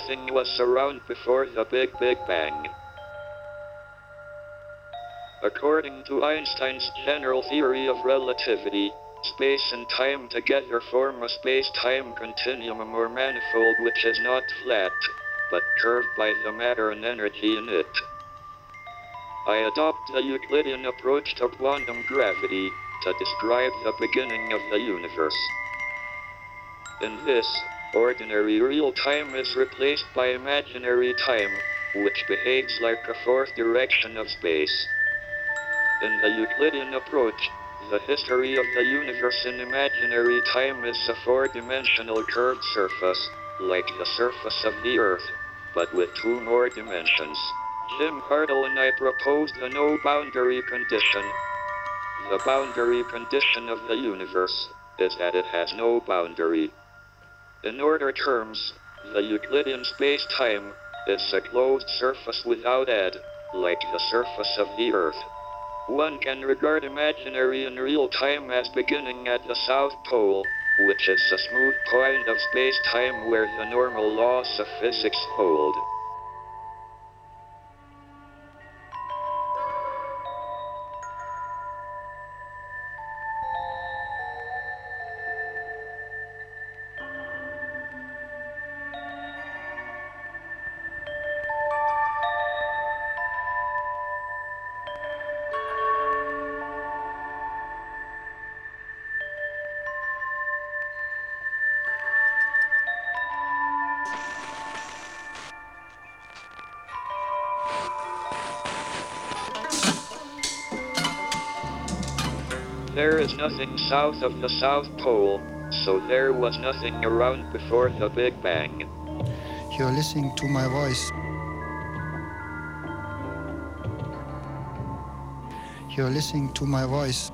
nothing was around before the Big Big Bang. According to Einstein's general theory of relativity, space and time together form a space-time continuum or manifold which is not flat, but curved by the matter and energy in it. I adopt the Euclidean approach to quantum gravity to describe the beginning of the universe. In this, ordinary real time is replaced by imaginary time, which behaves like a fourth direction of space. In the Euclidean approach, the history of the universe in imaginary time is a four-dimensional curved surface, like the surface of the Earth, but with two more dimensions. Jim Hartle and I proposed the no boundary condition. The boundary condition of the universe is that it has no boundary. In order terms, the Euclidean space-time is a closed surface without edge, like the surface of the Earth. One can regard imaginary and real time as beginning at the South Pole, which is a smooth point of space-time where the normal laws of physics hold. Nothing south of the South Pole, so there was nothing around before the Big Bang. You're listening to my voice. You're listening to my voice.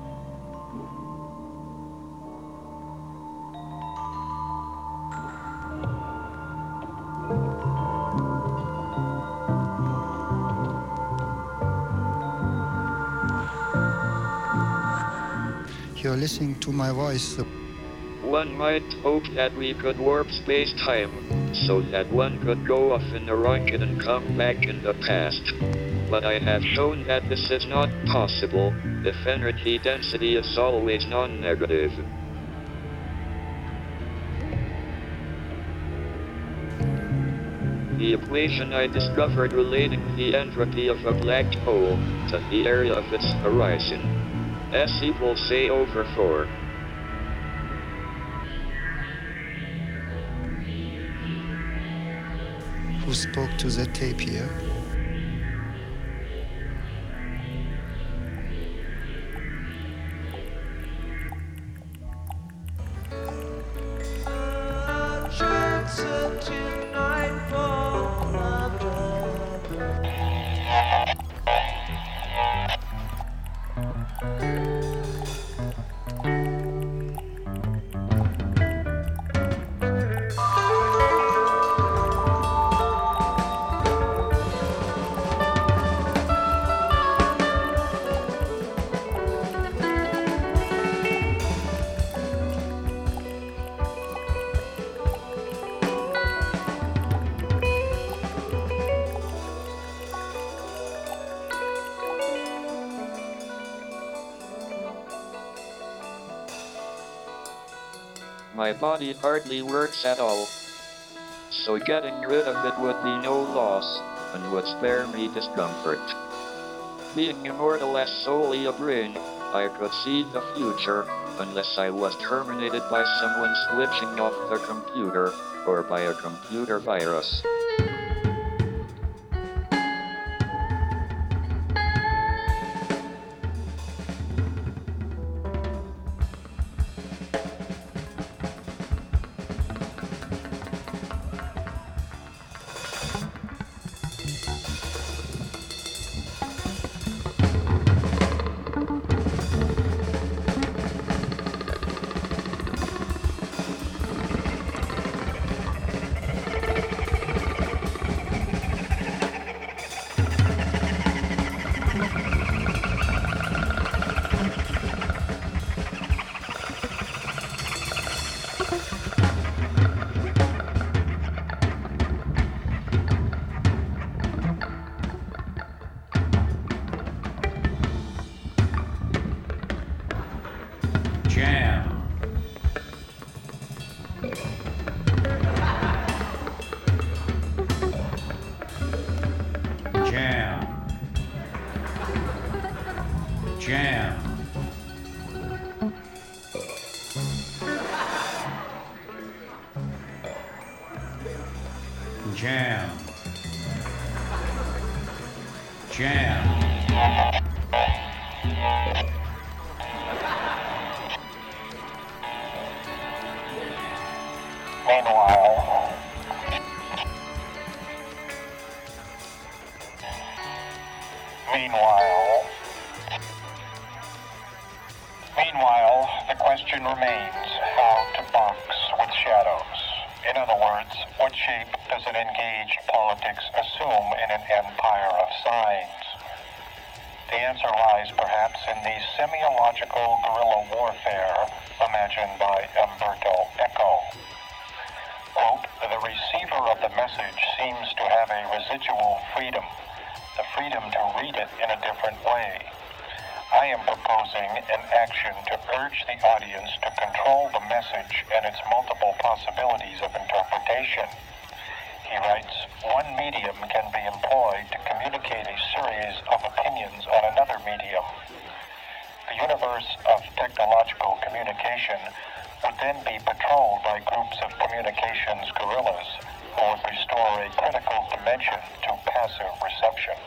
Listening to my voice. One might hope that we could warp space-time, so that one could go off in a rocket and come back in the past. But I have shown that this is not possible, if energy density is always non-negative. The equation I discovered relating the entropy of a black hole to the area of its horizon. S equals A over 4. Who spoke to the tape here? My body hardly works at all. So getting rid of it would be no loss, and would spare me discomfort. Being immortal as solely a brain, I could see the future, unless I was terminated by someone switching off the computer, or by a computer virus. Would then be patrolled by groups of communications guerrillas who would restore a critical dimension to passive reception.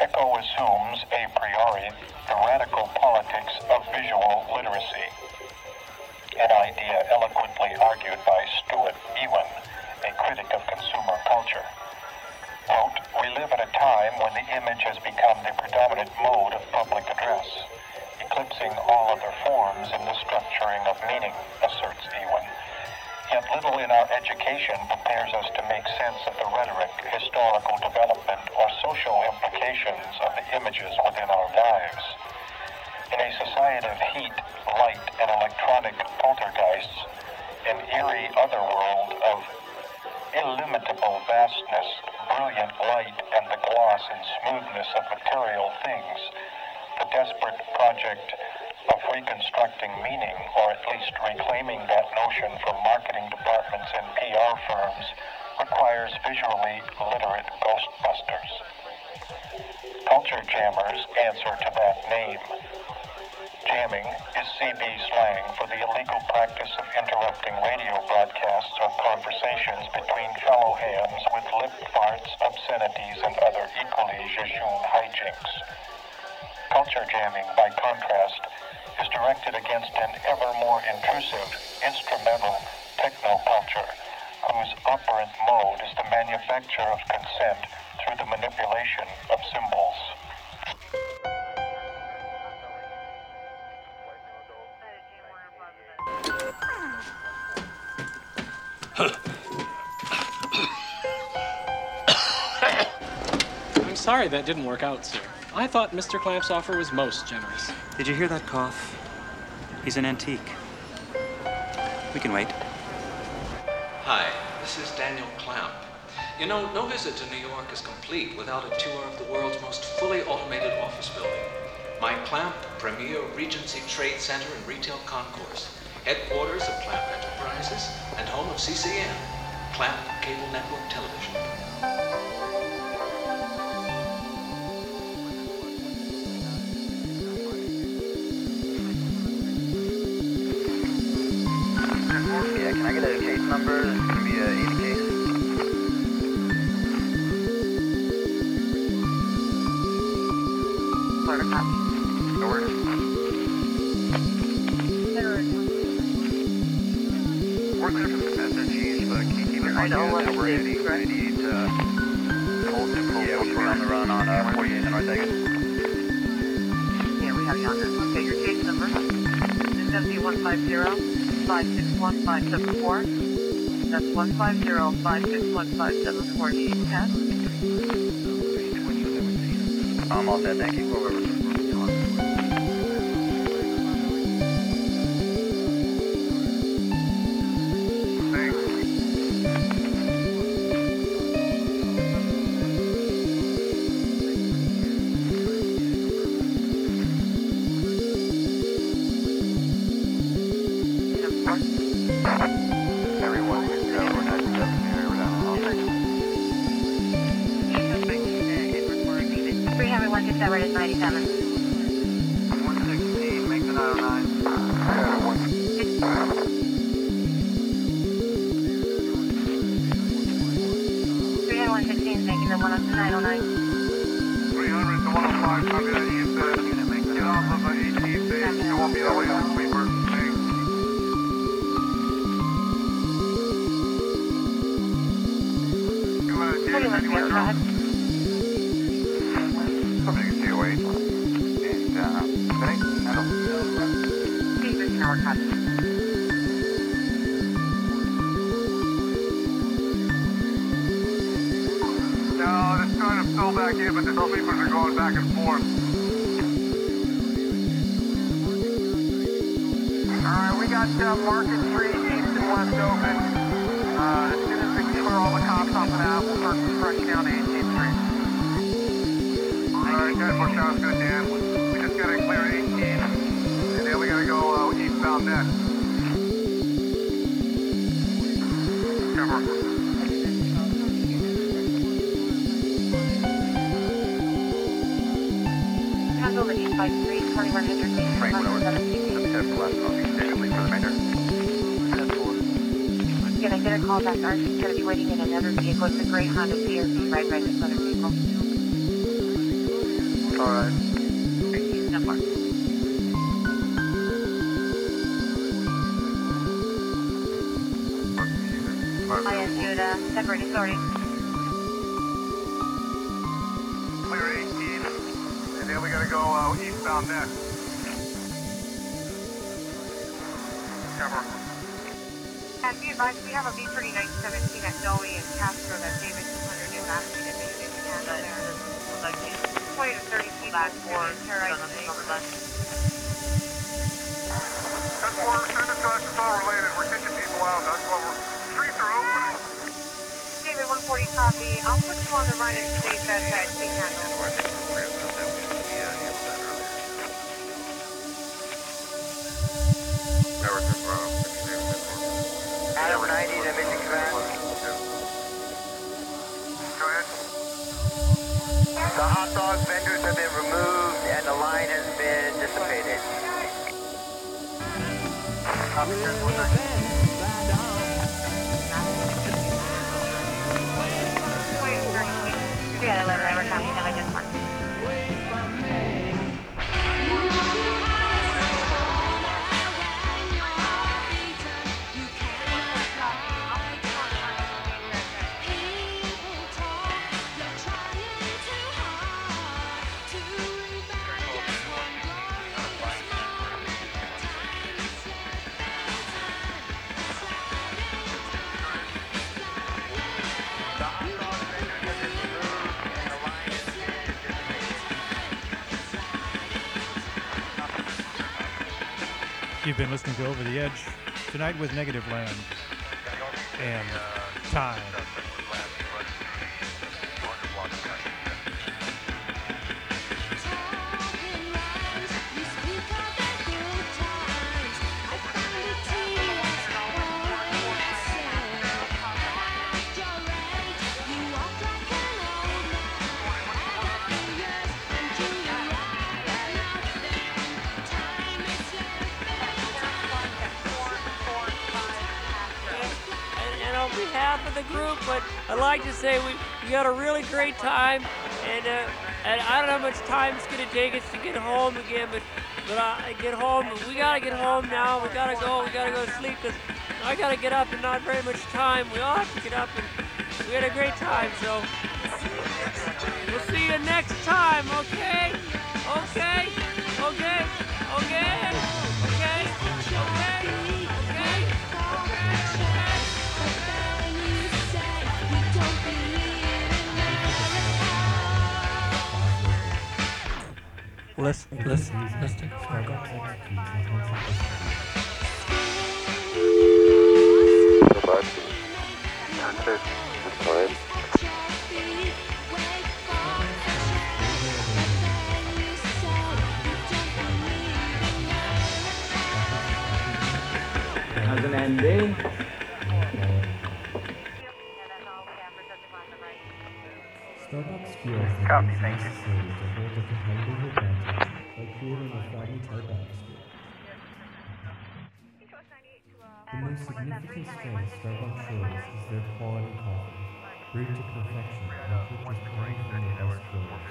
ECHO assumes a priori the radical politics of visual literacy, an idea eloquently argued by Stuart Ewen, a critic of consumer culture. Quote, we live at a time when the image has become the predominant mode of public address, eclipsing all other forms in the structuring of meaning, asserts Ewen. Yet little in our education prepares us to make sense of the rhetoric, historical development, or social implications of the images within our lives. In a society of heat, light, and electronic poltergeists, an eerie otherworld of illimitable vastness, brilliant light, and the gloss and smoothness of material things, the desperate project of reconstructing meaning, or at least reclaiming that notion from marketing departments and PR firms, requires visually literate ghostbusters. Culture jammers answer to that name. Jamming is CB slang for the illegal practice of interrupting radio broadcasts or conversations between fellow hams with lip farts, obscenities, and other equally jejune hijinks. Culture jamming, by contrast, is directed against an ever more intrusive, instrumental technoculture whose operant mode is the manufacture of consent through the manipulation of symbols. I'm sorry that didn't work out, sir. I thought Mr. Clamp's offer was most generous. Did you hear that cough? He's an antique. We can wait. Hi, this is Daniel Clamp. You know, no visit to New York is complete without a tour of the world's most fully automated office building. My Clamp Premier Regency Trade Center and Retail Concourse, headquarters of Clamp Enterprises and home of CCN, Clamp Cable Network Television. Get a case number? It's gonna be a 80 case. No worries. We're clear from the SSGs, but can you keep in mind that we're in the I need uh, hold control. Yeah, we on the run on uh, 48 North Vegas. Yeah, we have you on this. Okay, your case number is MD one five six one five seven four. That's one five zero five six one five seven four. Need test. I'm all set, thank you. Over. Six seven is ninety seven. 116, make the 909. the one up to 909. 300 to 105, copy that east end. Get off of uh, 18 base, you the the sweeper. Uh, sweepers are going back and forth. Alright, we got uh, Market Street east and west open. Uh, as soon as we clear all the cops off we'll start fresh down 18th Street. Alright, 10 4 sounds good, Dan. We just gotta clear 18, and then we gotta go uh, eastbound next. Call back? Archie's gonna be waiting in another vehicle. It's a gray Honda CRV right by this other vehicle. Alright. Archie's number. I am Judah. Separate authority. Clear 18, and then we gotta go uh, eastbound next. Cover. And be advised, we have a B3917 at Noe and Castro that David 200 is asking if they can handle there. 20 to 30 feet back for terrorizing. That's where, send us guys, it's all related, we're kicking people out, that's what we're, streets are open. David 140 copy. I'll put you on the run and state that that can handle. Adam 90 to Mission Command. Go ahead. The hot dog vendors have been removed and the line has been dissipated. Copy 10 190. We got 11 ever copy. Have I just marked? Been listening to Over the Edge tonight with Negativland and Time. Of the group, but I'd like to say we, we had a really great time, and uh, and I don't know how much time it's gonna take us to get home again, but but I get home. We gotta get home now. We gotta go. We gotta go to sleep because I gotta get up in not very much time. We all have to get up, and we had a great time. So we'll see you next time. Okay? Okay? Okay? Okay? Let's let's let's take a photo. As an ending. A fragmented atmosphere. The most significant strength Starbucks shows is their quality coffee. Route to perfection. and purchase only from the best stores.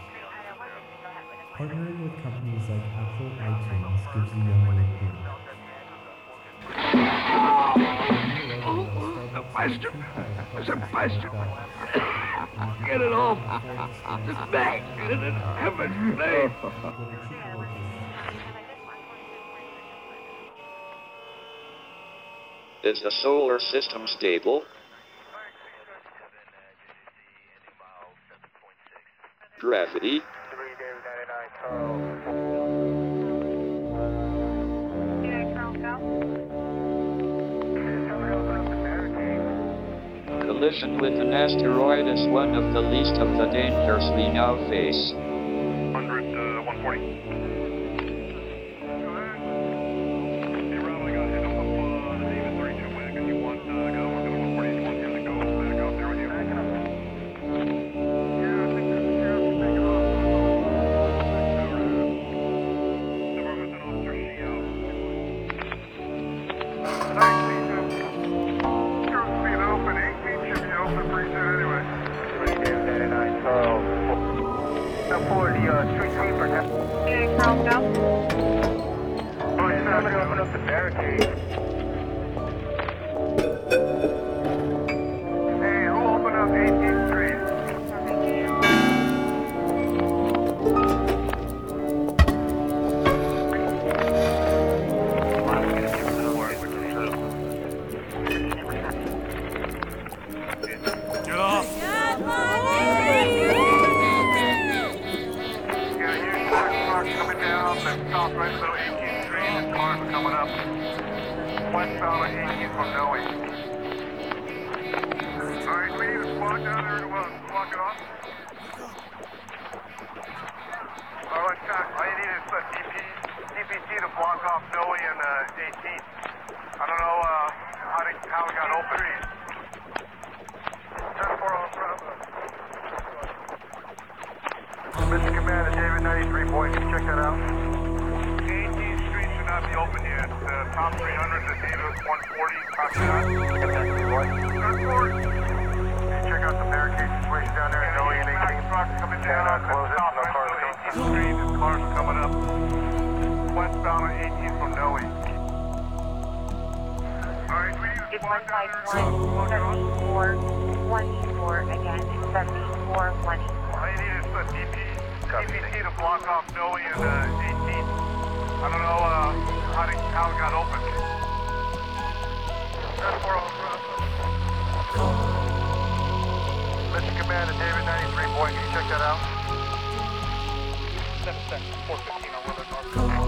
Partnering with companies like Apple iTunes gives you younger appeal. The bastard! There's a bastard! Get it off! The back! In heaven's name! Is the solar system stable? Gravity? Collision with an asteroid is one of the least of the dangers we now face. 100, uh, 140. DPT to block off Noe and uh, 18th. I don't know uh, how, to, how it got open. 10 4 on Bravo. Mr. Commander, David 93 boy, can you check that out? 18th Street should not be open yet. Uh, top 300 to Davis 140, copy that. Good forward. Check out the barricade situation down there? No, and 18th. Trucks coming down the south no cars 18th Street. Cars coming up westbound on 18th from Noe. Alright, we need a It's squad down there to 151, block it off. 74, 184, again, 74, 184. All you need is a DP, DPT to block off Noe and uh, 18th. I don't know uh, how, to, how it got open. That's four on Mission Commander, David 93, boy, can you check that out? 7 seconds, 415 on Willard North.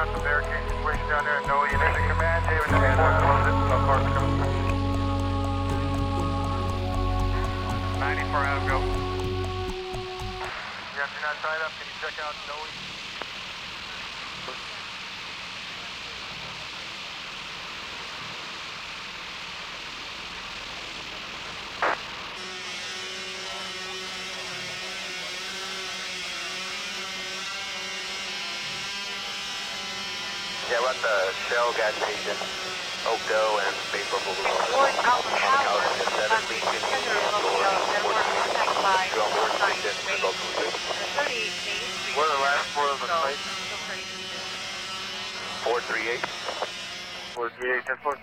You check barricade situation down there in Noe? Mission Command, David 94, close it, no coming through. 94 out, go. Yeah, if you're not tied up, can you check out Noe? The Shell gas station, Oakdale and Bayfront Boulevard. Tower, House is 17, Center of Oakdale, that were attacked by Go on board Science station, Street, result from six. 38 Main Street. What are the last four of the So, site? still pretty decent. 438. 438, 10 4.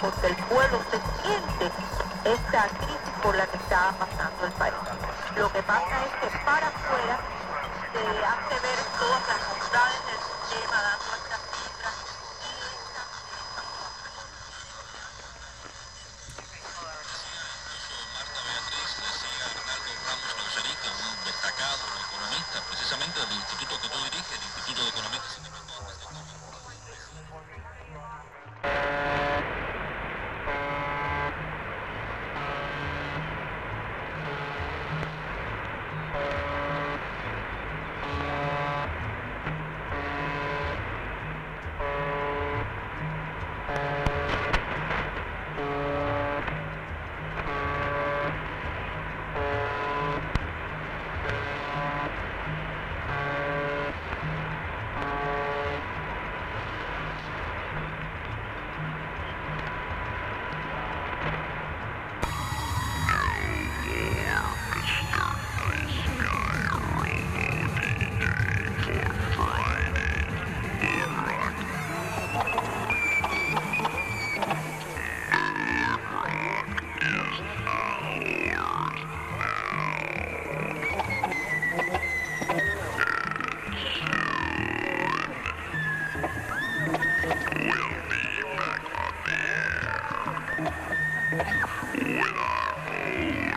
Porque el pueblo se siente esta crisis por la que está pasando el país. Lo que pasa es que para afuera se hace ver todas las bondades winner.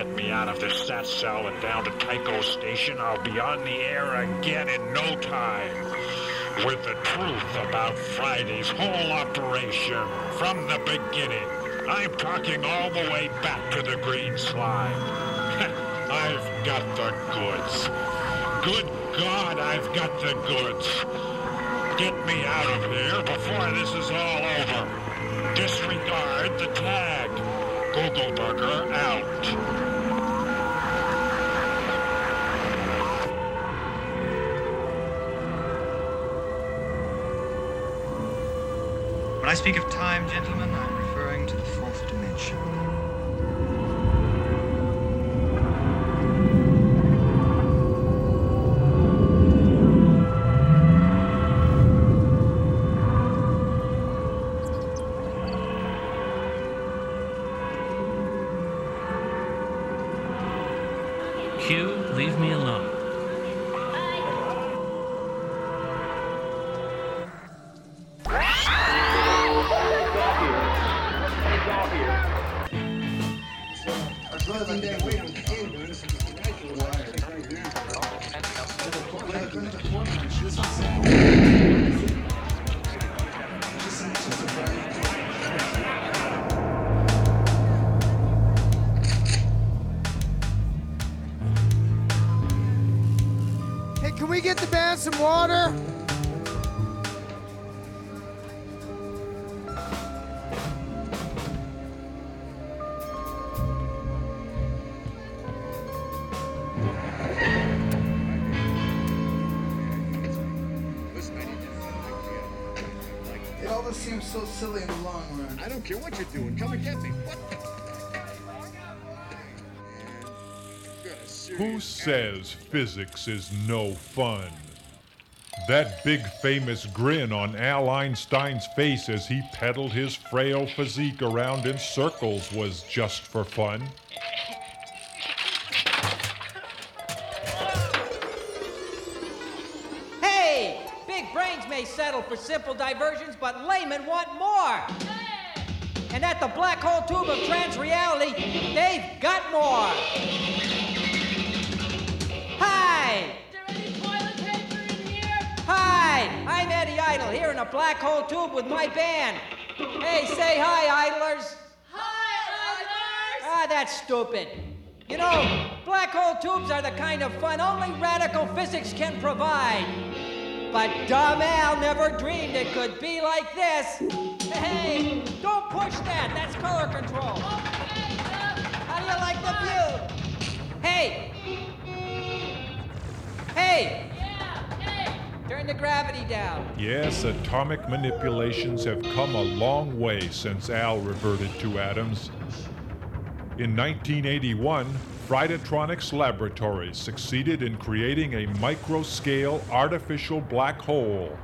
Get me out of this sat cell and down to Tycho Station, I'll be on the air again in no time. With the truth about Friday's whole operation from the beginning. I'm talking all the way back to the green slide. I've got the goods. Good God, I've got the goods. Get me out of here before this is all over. Disregard the tag. Google Burger out. When I speak of time, gentlemen, physics is no fun? That big famous grin on Al Einstein's face as he pedaled his frail physique around in circles was just for fun. Hey! Big brains may settle for simple diversions, but laymen want more! And at the black hole tube of trans reality, they've got more! Hi! I'm Eddie Idle here in a black hole tube with my band. Hey, say hi, Idlers! Hi, Idlers! Ah, that's stupid. You know, black hole tubes are the kind of fun only radical physics can provide. But dumb Al never dreamed it could be like this. Hey, don't push that. That's color control. How do you like the view? Hey! Hey! Turn the gravity down. Yes, atomic manipulations have come a long way since Al reverted to atoms. In 1981, Fridatronics Laboratories succeeded in creating a micro-scale artificial black hole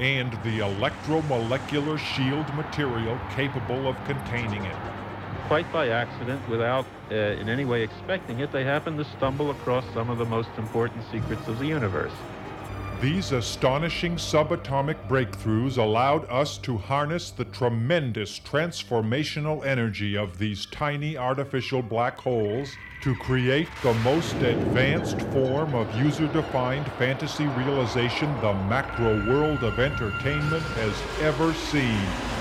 and the electromolecular shield material capable of containing it. Quite by accident, without uh, in any way expecting it, they happened to stumble across some of the most important secrets of the universe. These astonishing subatomic breakthroughs allowed us to harness the tremendous transformational energy of these tiny artificial black holes to create the most advanced form of user defined fantasy realization the macro world of entertainment has ever seen.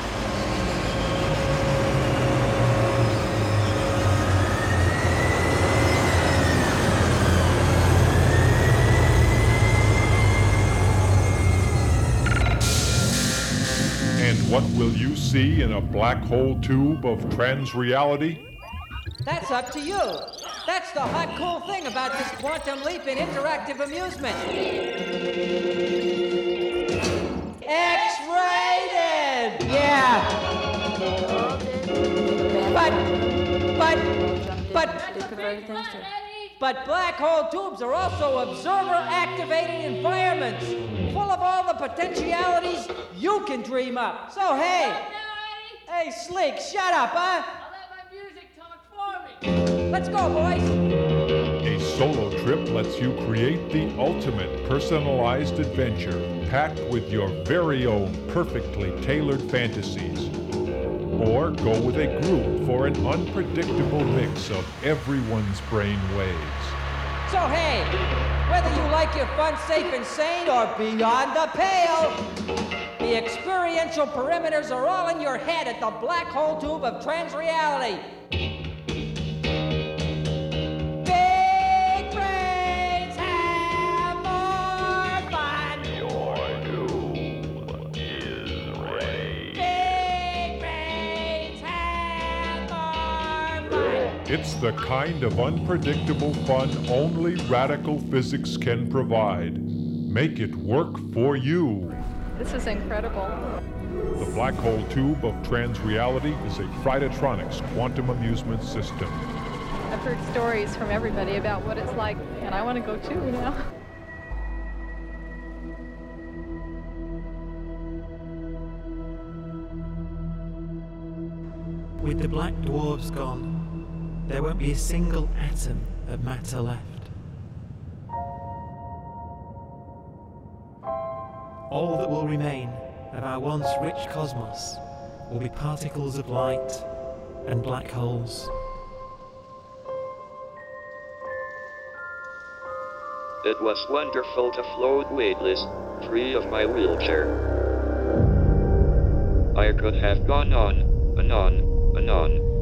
What will you see in a black hole tube of trans reality? That's up to you. That's the hot, cool thing about this quantum leap in interactive amusement. X-rated! Yeah. But, but, but, but black hole tubes are also observer-activated environments, full of all the potentialities you can dream up. So hey, hey, Sleek, shut up, huh? I'll let my music talk for me. Let's go, boys. A solo trip lets you create the ultimate personalized adventure packed with your very own perfectly tailored fantasies. Or go with a group for an unpredictable mix of everyone's brain waves. So hey, whether you like your fun, safe, and sane or beyond the pale, the experiential perimeters are all in your head at the black hole tube of transreality. It's the kind of unpredictable fun only radical physics can provide. Make it work for you. This is incredible. The black hole tube of transreality is a Fridatronics quantum amusement system. I've heard stories from everybody about what it's like, and I want to go too now. With the black dwarves gone, there won't be a single atom of matter left. All that will remain of our once rich cosmos will be particles of light and black holes. It was wonderful to float weightless, free of my wheelchair. I could have gone on, and on, and on.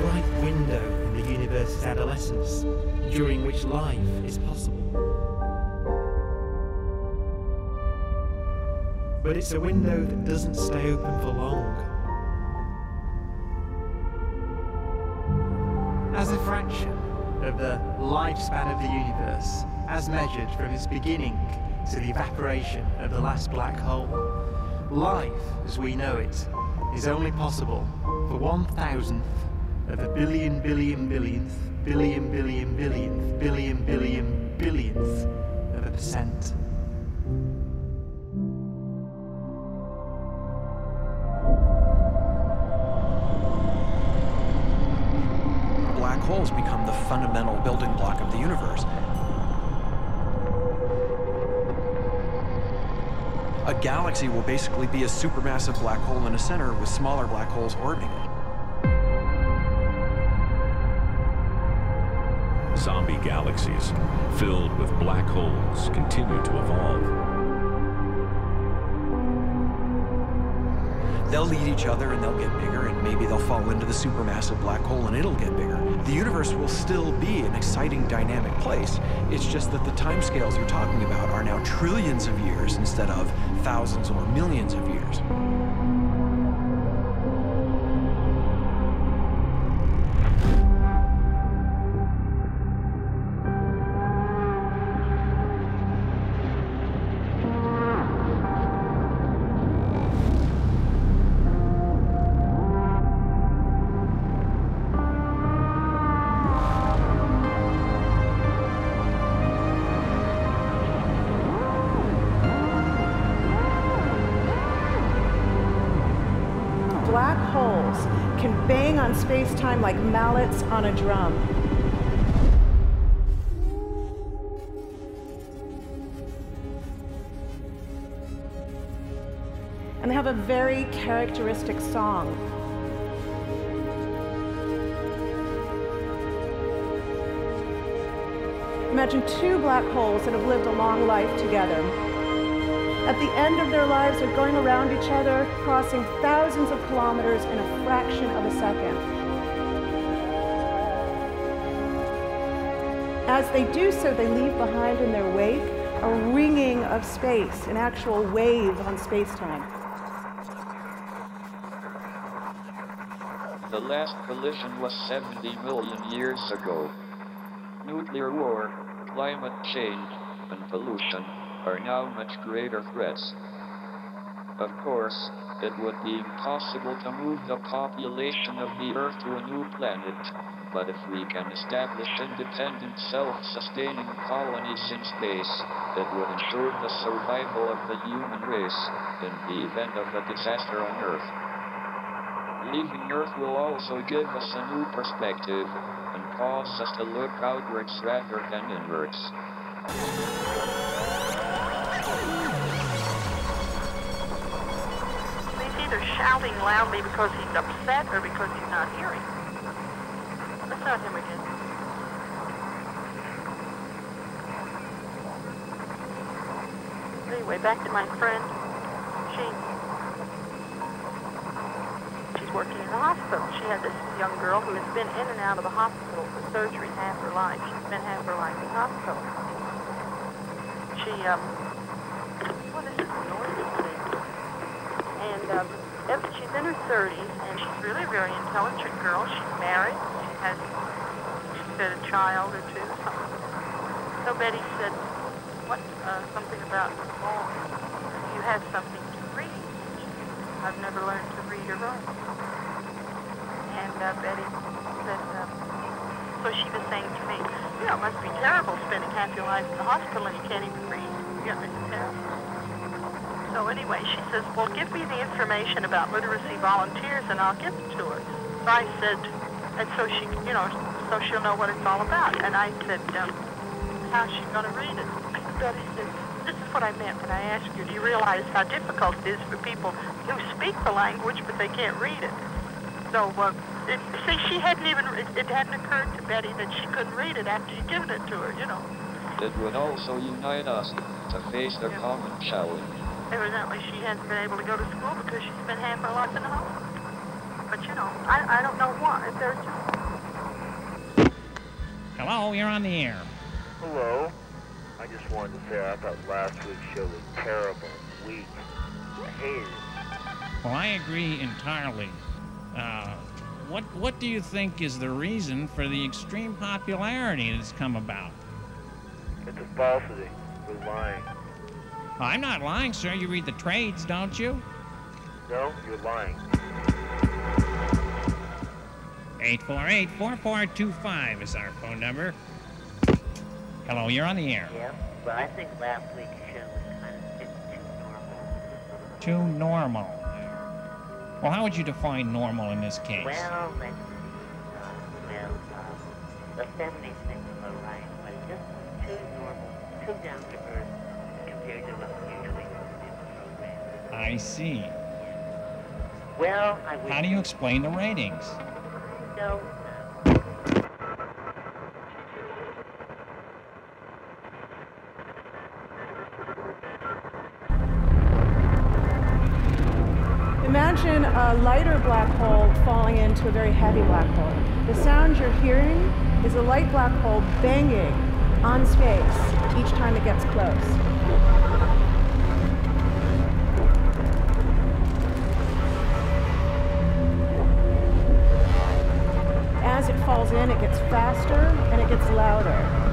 Bright window in the universe's adolescence, during which life is possible. But it's a window that doesn't stay open for long. As a fraction of the lifespan of the universe, as measured from its beginning to the evaporation of the last black hole, life as we know it is only possible for one thousandth of a billion billion billionth billion billion billionth billion billion billionth of a percent. Black holes become the fundamental building block of the universe. A galaxy will basically be a supermassive black hole in a center with smaller black holes orbiting it. Galaxies filled with black holes continue to evolve. They'll eat each other and they'll get bigger, and maybe they'll fall into the supermassive black hole and it'll get bigger. The universe will still be an exciting, dynamic place. It's just that the timescales you're talking about are now trillions of years instead of thousands or millions of years. Like mallets on a drum. And they have a very characteristic song. Imagine two black holes that have lived a long life together. At the end of their lives, they're going around each other, crossing thousands of kilometers in a fraction of a second. As they do so, they leave behind in their wake a ringing of space, an actual wave on space-time. The last collision was 70 million years ago. Nuclear war, climate change and pollution are now much greater threats. Of course, it would be impossible to move the population of the Earth to a new planet, but if we can establish independent, self-sustaining colonies in space, it would ensure the survival of the human race in the event of a disaster on Earth. Leaving Earth will also give us a new perspective and cause us to look outwards rather than inwards. He's either shouting loudly because he's upset or because he's not hearing. Not again. Anyway, back to my friend. She she's working in the hospital. She had this young girl who has been in and out of the hospital for surgery half her life. She's been half her life in the hospital. She um is this noise thing? And um she's in her thirties and she's really a very intelligent girl. She's married. She has said a child or two. So Betty said, what uh, something about oh you have something to read. I've never learned to read or write. And uh, Betty said, um, so she was saying to me, you know, it must be terrible spending half your life in the hospital and you can't even read. Yeah, it's terrible. So anyway, she says, well, give me the information about literacy volunteers and I'll give it to her. So I said, and so she, you know, so she'll know what it's all about. And I said, um, how's she going to read it? Betty said, this is what I meant when I asked you. Do you realize how difficult it is for people who speak the language but they can't read it? So, uh, it, see, she hadn't even, it, it hadn't occurred to Betty that she couldn't read it after you'd given it to her, you know. It would also unite us to face the common challenge. Evidently, she hasn't been able to go to school because she's spent half her life in the hospital. But, you know, I, I don't know why. If there's Hello, you're on the air. Hello. I just wanted to say I thought last week's show was terrible, weak. I hated it. Well, I agree entirely. Uh, what what do you think is the reason for the extreme popularity that's come about? It's a falsity. We're lying. I'm not lying, sir. You read the trades, don't you? No, you're lying. 848-4425 is our phone number. Hello, you're on the air. Yeah, well, I think last week's show was kind of too normal. Too normal. Well, how would you define normal in this case? Well, let's see. Uh, well, uh, the 70s thing was all right, but just too normal, too down to earth compared to what we usually goes in the program. I see. Well, I How do you explain the ratings? Imagine a lighter black hole falling into a very heavy black hole. The sound you're hearing is a light black hole banging on space each time it gets close. Faster and it gets louder.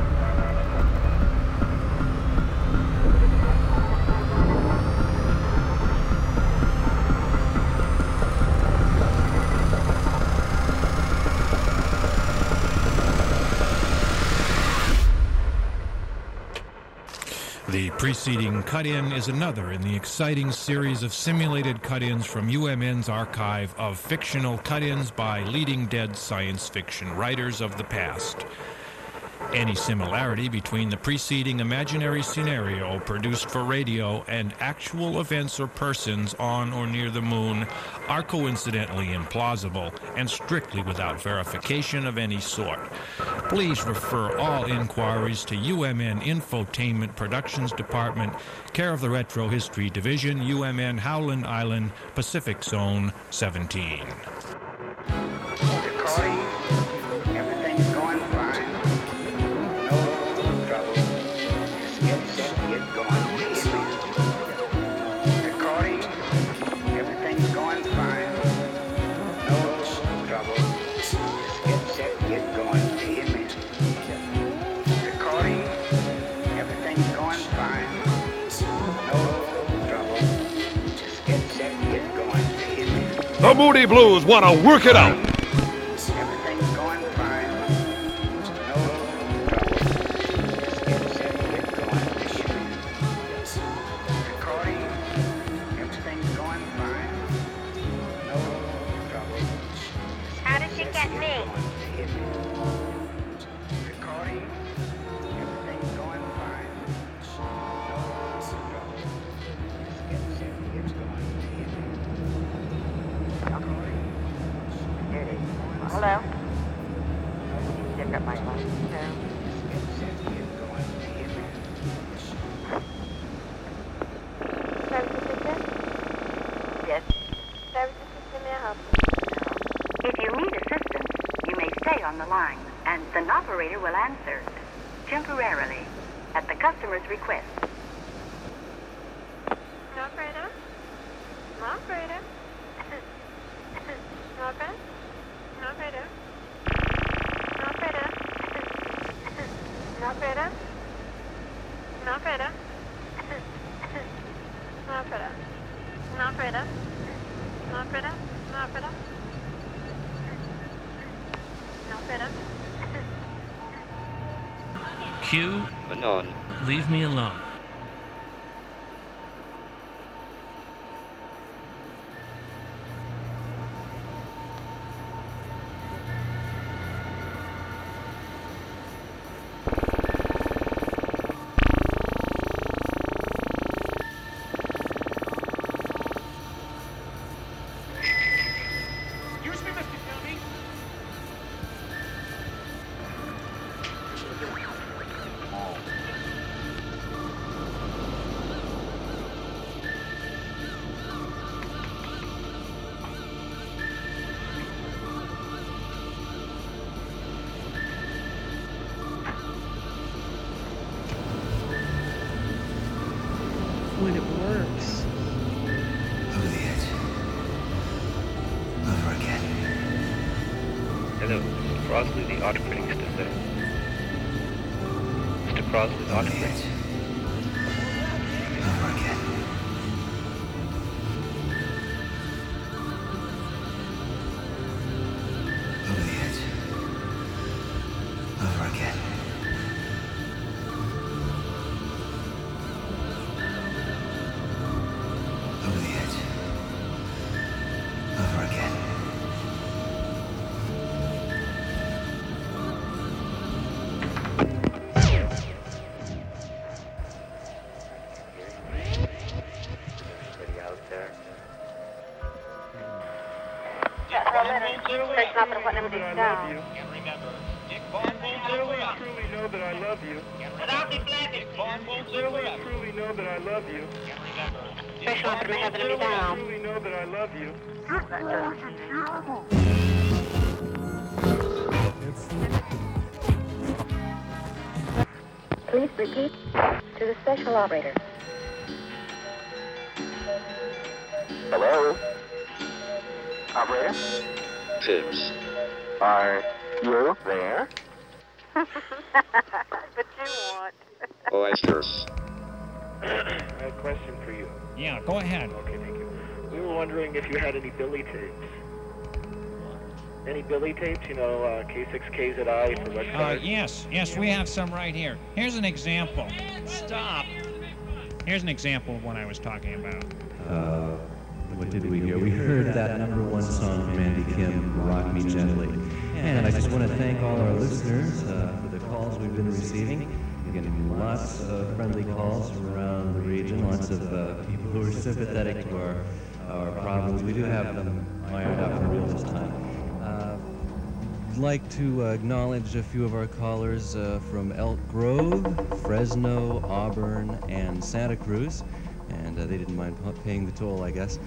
Preceding cut in is another in the exciting series of simulated cut ins from UMN's archive of fictional cut ins by leading dead science fiction writers of the past. Any similarity between the preceding imaginary scenario produced for radio and actual events or persons on or near the moon are coincidentally implausible and strictly without verification of any sort. Please refer all inquiries to UMN Infotainment Productions Department, care of the Retro History Division, UMN Howland Island, Pacific Zone 17. The Moody Blues want to work it out. Q, Anon. leave me alone. not released. Mr. Cross is oh, not released. Know that I love you. Person up and may have enemy dial. Truly know that I love you. Please repeat to the special operator. Hello? Operator? Tips. Are you there? but you want. Oysters. Oh, I have a question for you. Yeah, go ahead. Okay, thank you. We were wondering if you had any Billy tapes. Any Billy tapes? You know, uh, K6 KZI for Red Uh, Card? yes, yes, we have some right here. Here's an example. Stop. Here's an example of what I was talking about. Uh, what did we hear? We heard that number one song from Andy Kim, Rock Me Gently. And I just want to thank all our listeners uh, for the calls we've been receiving. Getting lots of friendly calls from around the region, lots of uh, people who are sympathetic to our, our problems. We do have them ironed out for real this time. Uh, I'd like to acknowledge a few of our callers uh, from Elk Grove, Fresno, Auburn, and Santa Cruz. And uh, they didn't mind paying the toll, I guess.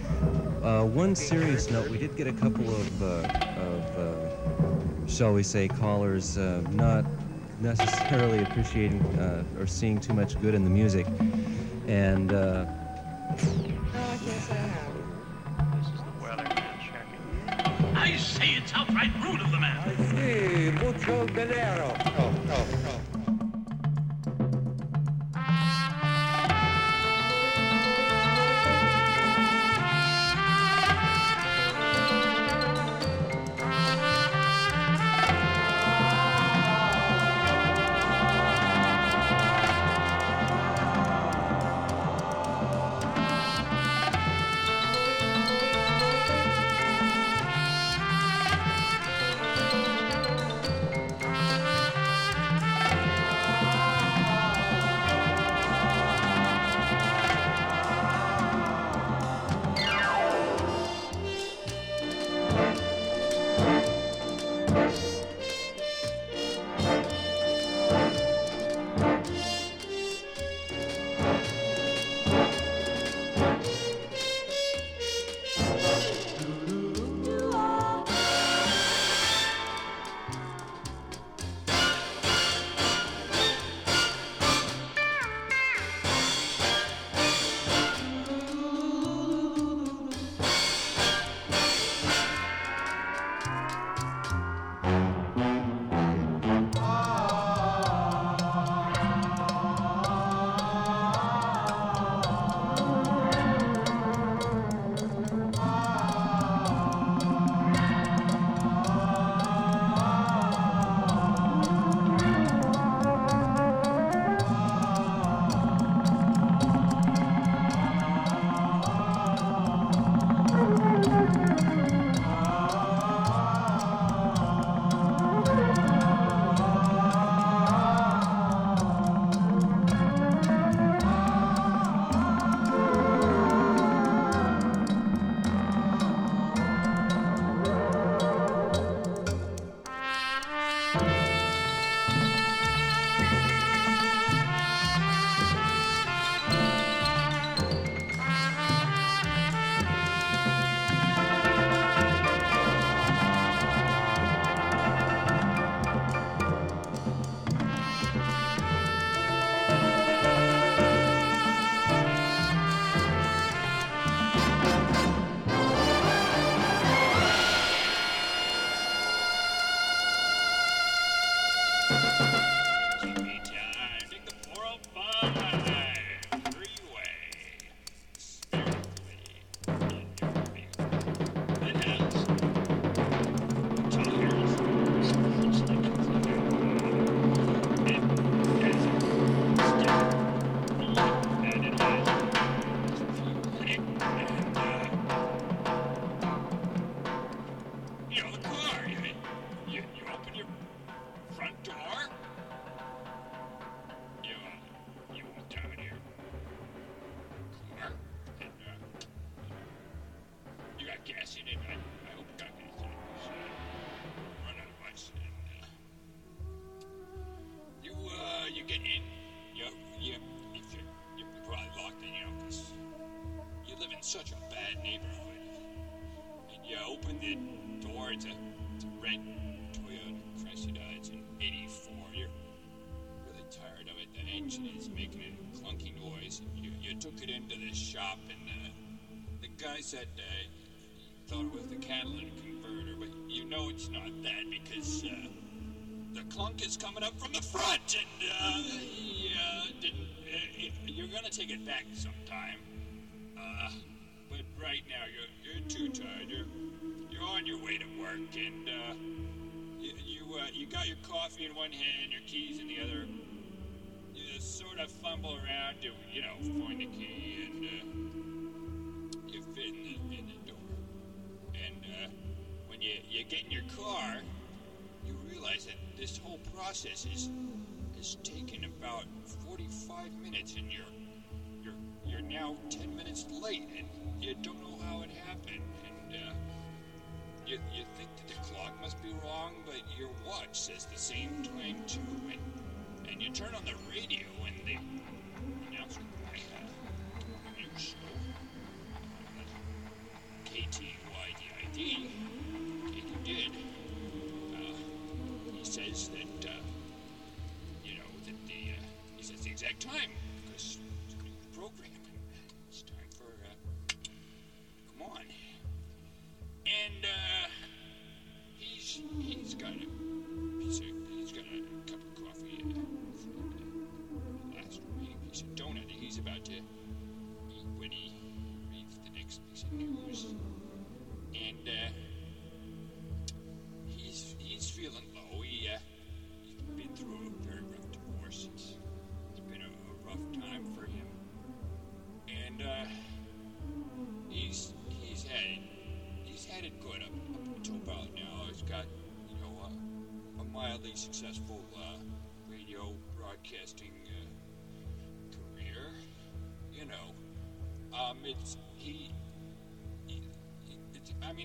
Uh, one serious note, we did get a couple of, of shall we say, callers not necessarily appreciating uh, or seeing too much good in the music. And uh, I say it's outright rude of the man. Sí, mucho dinero. No, no, said uh, thought it was the catalytic converter, but you know it's not that because uh, the clunk is coming up from the front, and uh, he didn't. Uh, you're gonna take it back sometime. Uh, but right now you're you're too tired. You're you're on your way to work, and uh, you you, uh, you got your coffee in one hand, your keys in the other. You sort of fumble around to you know find the key, and you you get in your car, you realize that this whole process is is taking about 45 minutes, and you're you're you're now 10 minutes late, and you don't know how it happened, and uh, you you think that the clock must be wrong, but your watch says the same time too, and and you turn on the radio, and the announcer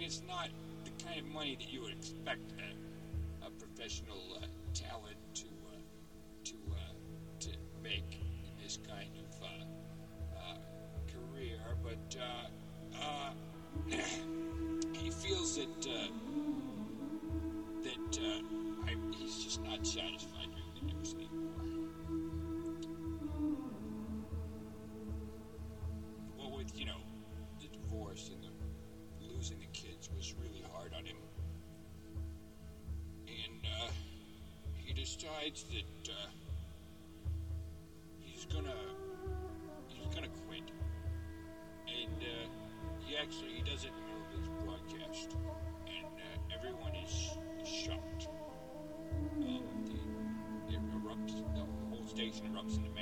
mean, it's not the kind of money that you would expect a, a professional gonna he's gonna quit, and uh, he actually he does it in the middle of his broadcast, and uh, everyone is, shocked. Um, the, it erupts, the whole station erupts into madness,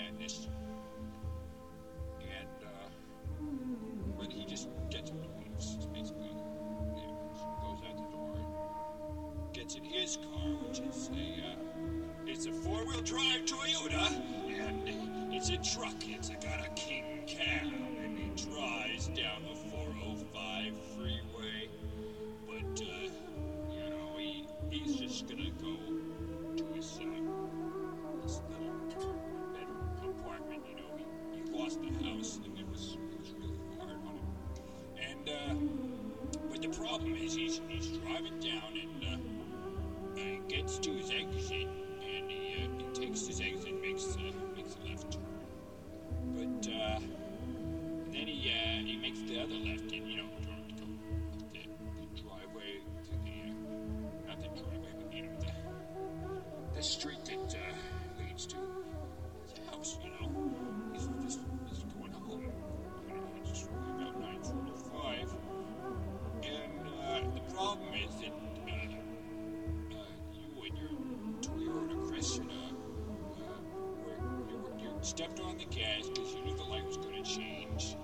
stepped on the gas because you knew the light was going to change,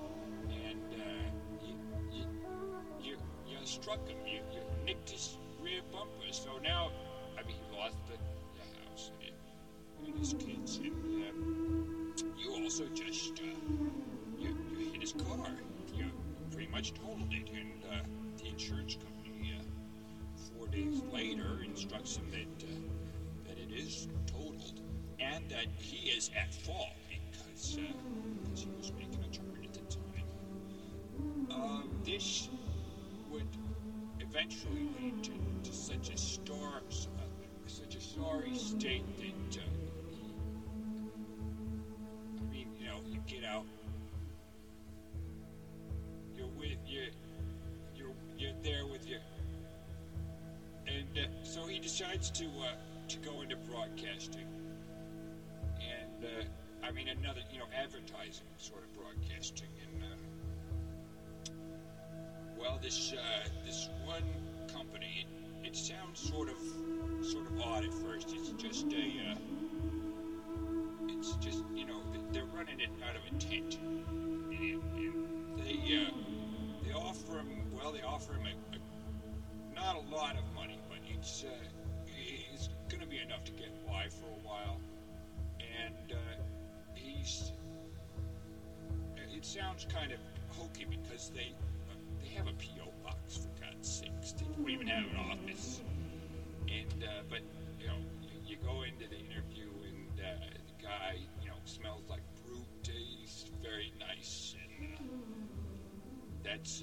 and uh, you, you, you, struck him. You, you nicked his rear bumper. So now, I mean, he lost the, the house and, and his kids, and uh, you also just uh, you, you hit his car. You pretty much totaled it, and uh, the insurance company. Uh, four days later instructs him that, uh, that it is totaled and that he is at fault because, uh, because he was making a turn at the time. this would eventually lead to, to such a star, uh, such a sorry state that, uh, I mean, you know, you get out, you're with, you're, you're, you're there with your, and uh, so he decides to, uh, to go into broadcasting. Uh, I mean, another, you know, advertising sort of broadcasting. And, uh, well, this, uh, this one company, it, it sounds sort of, sort of odd at first. It's just a, uh, it's just, you know, they're running it out of a tent. And, and they, uh, they offer him, well, they offer him a, a, not a lot of money, but it's, uh, it's going to be enough to get by for a while. And, uh, he's, it sounds kind of hokey because they, uh, they have a P.O. box, for God's sakes. They don't even have an office. And, uh, but, you know, you, you go into the interview and, uh, the guy, you know, smells like Brut. He's very nice. And, uh, that's,